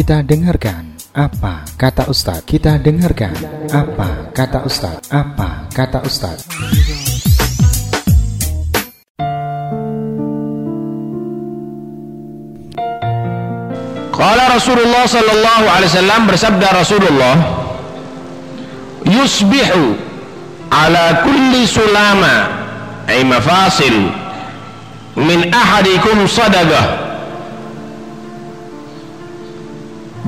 Kita dengarkan apa kata Ustadz. Kita dengarkan apa kata Ustadz. Apa kata Ustadz. Qala Rasulullah sallallahu alaihi wasallam bersabda Rasulullah yusbihu ala kulli sulama ay mafasil min ahadikum sadaqah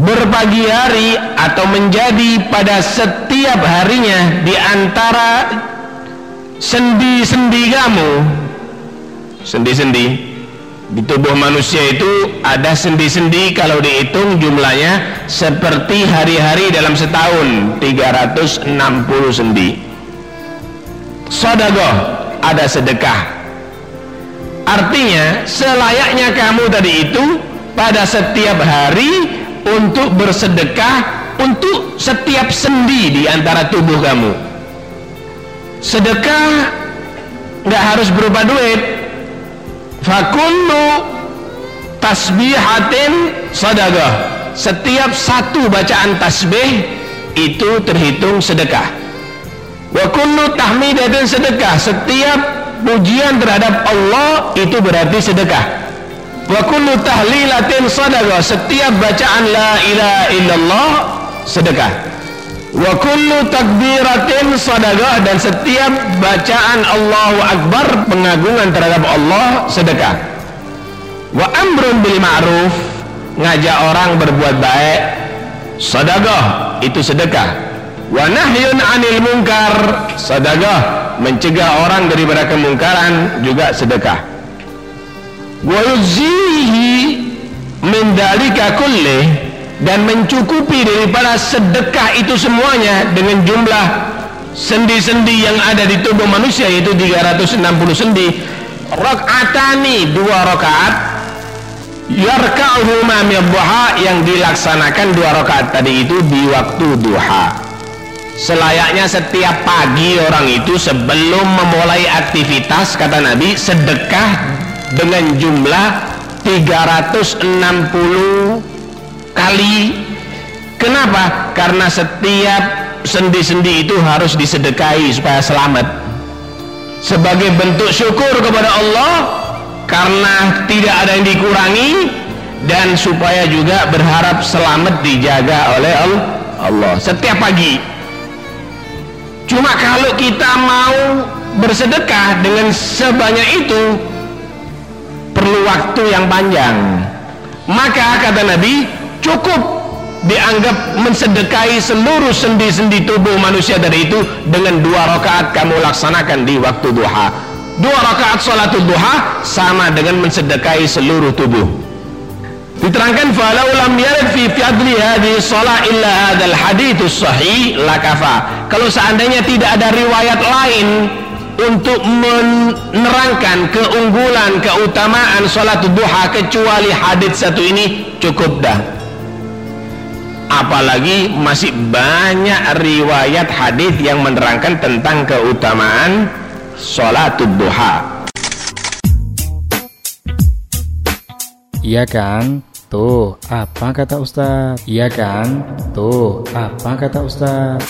berpagi hari atau menjadi pada setiap harinya di antara sendi-sendi kamu. Sendi-sendi? Di tubuh manusia itu ada sendi-sendi. Kalau dihitung jumlahnya seperti hari-hari dalam setahun 360 sendi. Sodagoh ada sedekah. Artinya selayaknya kamu tadi itu pada setiap hari untuk bersedekah untuk setiap sendi di antara tubuh kamu. Sedekah nggak harus berupa duit. Fakullu tasbihatin sadaqah. Setiap satu bacaan tasbih itu terhitung sedekah. Wa kullu tahmidatin sedekah. Setiap pujian terhadap Allah itu berarti sedekah wa kullu tahlilatin sadaqah. Setiap bacaan la ilaha illallah sedekah. Wa kullu takbiratin sadaqah. Dan setiap bacaan Allahu Akbar pengagungan terhadap Allah sedekah. Wa amrun bil ma'ruf ngajak orang berbuat baik itu sedekah. Wa nahyun anil munkar mencegah orang daripada kemungkaran juga sedekah wa yuzihi min dan mencukupi daripada sedekah itu semuanya dengan jumlah sendi-sendi yang ada di tubuh manusia yaitu 360 sendi. Rakaatani dua rakaat. Yarka'uhuma duha yang dilaksanakan dua rakaat tadi itu di waktu duha. Selayaknya setiap pagi orang itu sebelum memulai aktivitas kata Nabi sedekah dengan jumlah 360 kali. Kenapa? karena setiap sendi-sendi itu harus disedekahi supaya selamat. Sebagai bentuk syukur kepada Allah karena tidak ada yang dikurangi dan supaya juga berharap selamat dijaga oleh Allah. Setiap pagi. Cuma kalau kita mau bersedekah dengan sebanyak itu perlu waktu yang panjang. Maka kata Nabi cukup dianggap mensedekahi seluruh sendi-sendi tubuh manusia dari itu dengan dua rakaat kamu laksanakan di waktu duha. Dua rakaat salat duha sama dengan mensedekahi seluruh tubuh. Diterangkan falau lam yarid fi fadli hadhihi shalah illa hadzal hadits sahih lakafa. Kalau seandainya tidak ada riwayat lain untuk menerangkan keunggulan keutamaan salat duha kecuali hadits satu ini cukup dah apalagi masih banyak riwayat hadis yang menerangkan tentang keutamaan sholatul duha Iya kan? Tuh, apa kata Ustaz? Iya kan? Tuh, apa kata Ustaz?